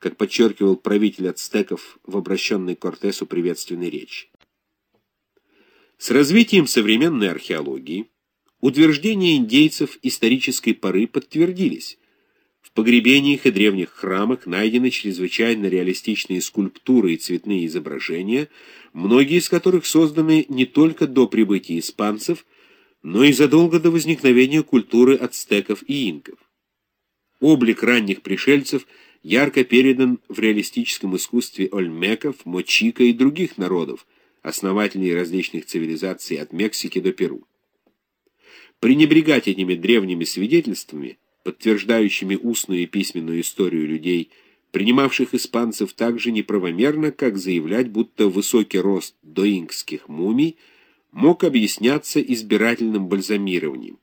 как подчеркивал правитель ацтеков в обращенной Кортесу приветственной речи. С развитием современной археологии утверждения индейцев исторической поры подтвердились. В погребениях и древних храмах найдены чрезвычайно реалистичные скульптуры и цветные изображения, многие из которых созданы не только до прибытия испанцев, но и задолго до возникновения культуры ацтеков и инков. Облик ранних пришельцев ярко передан в реалистическом искусстве ольмеков, мочика и других народов, основателей различных цивилизаций от Мексики до Перу. Пренебрегать этими древними свидетельствами, подтверждающими устную и письменную историю людей, принимавших испанцев так же неправомерно, как заявлять, будто высокий рост доингских мумий мог объясняться избирательным бальзамированием,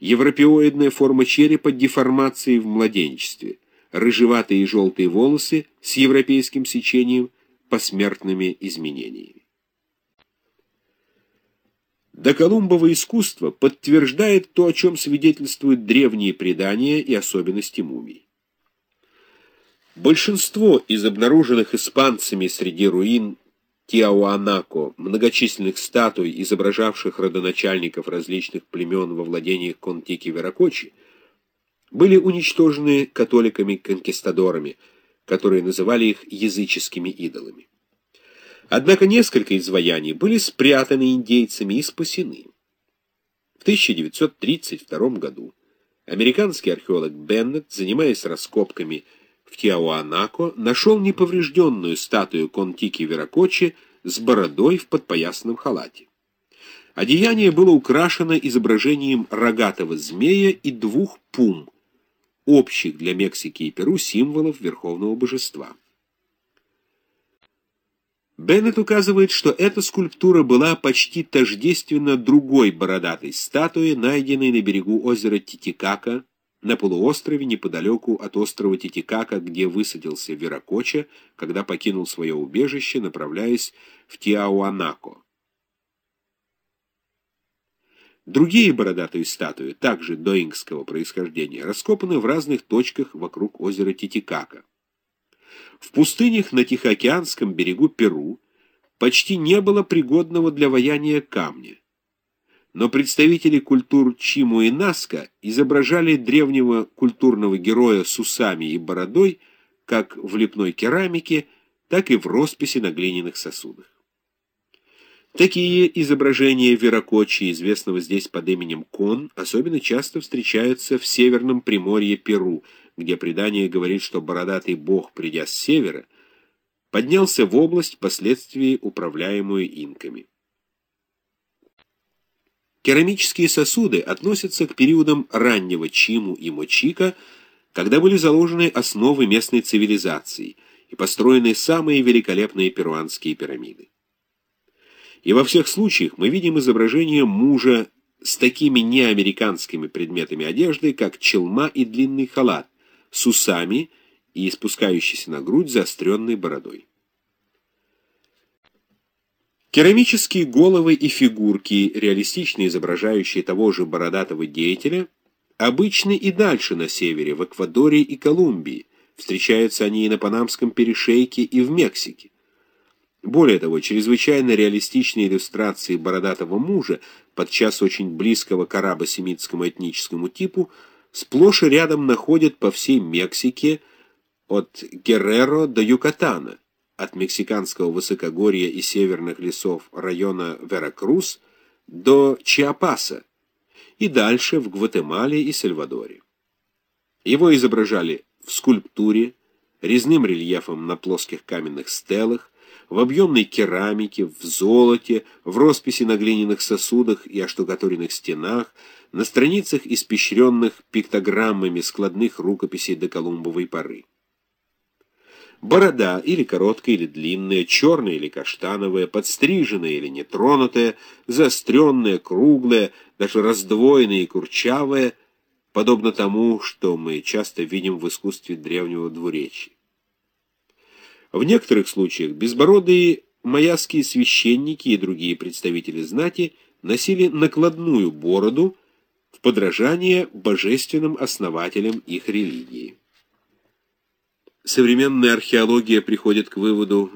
европеоидная форма черепа деформацией в младенчестве, рыжеватые и желтые волосы с европейским сечением, посмертными изменениями. Доколумбово искусство подтверждает то, о чем свидетельствуют древние предания и особенности мумий. Большинство из обнаруженных испанцами среди руин Тиауанако, многочисленных статуй, изображавших родоначальников различных племен во владениях Контики-Веракочи, были уничтожены католиками-конкистадорами, которые называли их языческими идолами. Однако несколько изваяний были спрятаны индейцами и спасены. В 1932 году американский археолог Беннет, занимаясь раскопками в Тиауанако, нашел неповрежденную статую Контики Веракочи с бородой в подпоясном халате. Одеяние было украшено изображением рогатого змея и двух пум, общих для Мексики и Перу символов верховного божества. Беннет указывает, что эта скульптура была почти тождественна другой бородатой статуе, найденной на берегу озера Титикака, на полуострове неподалеку от острова Титикака, где высадился Веракоча, когда покинул свое убежище, направляясь в Тиауанако. Другие бородатые статуи, также доингского происхождения, раскопаны в разных точках вокруг озера Титикака. В пустынях на Тихоокеанском берегу Перу почти не было пригодного для ваяния камня. Но представители культур Чиму и Наска изображали древнего культурного героя с усами и бородой как в лепной керамике, так и в росписи на глиняных сосудах. Такие изображения Веракочи, известного здесь под именем Кон, особенно часто встречаются в северном приморье Перу, где предание говорит, что бородатый бог, придя с севера, поднялся в область, впоследствии управляемую инками. Керамические сосуды относятся к периодам раннего Чиму и Мочика, когда были заложены основы местной цивилизации и построены самые великолепные перуанские пирамиды. И во всех случаях мы видим изображение мужа с такими неамериканскими предметами одежды, как челма и длинный халат, с усами и спускающейся на грудь заостренной бородой. Керамические головы и фигурки, реалистично изображающие того же бородатого деятеля, обычны и дальше на севере, в Эквадоре и Колумбии, встречаются они и на Панамском перешейке, и в Мексике. Более того, чрезвычайно реалистичные иллюстрации бородатого мужа, подчас очень близкого к арабо-семитскому этническому типу, сплошь и рядом находят по всей Мексике от Герреро до Юкатана, от мексиканского высокогорья и северных лесов района Веракрус до Чиапаса и дальше в Гватемале и Сальвадоре. Его изображали в скульптуре, резным рельефом на плоских каменных стелах, в объемной керамике, в золоте, в росписи на глиняных сосудах и оштукатуренных стенах, на страницах, испещренных пиктограммами складных рукописей до Колумбовой поры. Борода, или короткая, или длинная, черная или каштановая, подстриженная или нетронутая, заостренная, круглая, даже раздвоенная и курчавая, подобно тому, что мы часто видим в искусстве древнего двуречия. В некоторых случаях безбородые маяские священники и другие представители знати носили накладную бороду в подражание божественным основателям их религии. современная археология приходит к выводу,